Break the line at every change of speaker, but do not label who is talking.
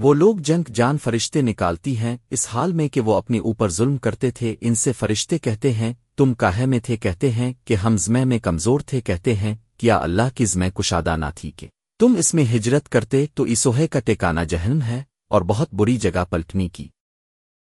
وہ لوگ جنگ جان فرشتے نکالتی ہیں، اس حال میں کہ وہ اپنے اوپر ظلم کرتے تھے، ان سے فرشتے کہتے ہیں، تم کاہے میں تھے کہتے ہیں کہ ہم زمے میں کمزور تھے کہتے ہیں، کیا اللہ کی زمیں کشادہ نہ تھی کہ؟ تم اس میں ہجرت کرتے تو اسوہے کا ٹیکانا جہنم ہے، اور بہت بری جگہ پلٹنی کی۔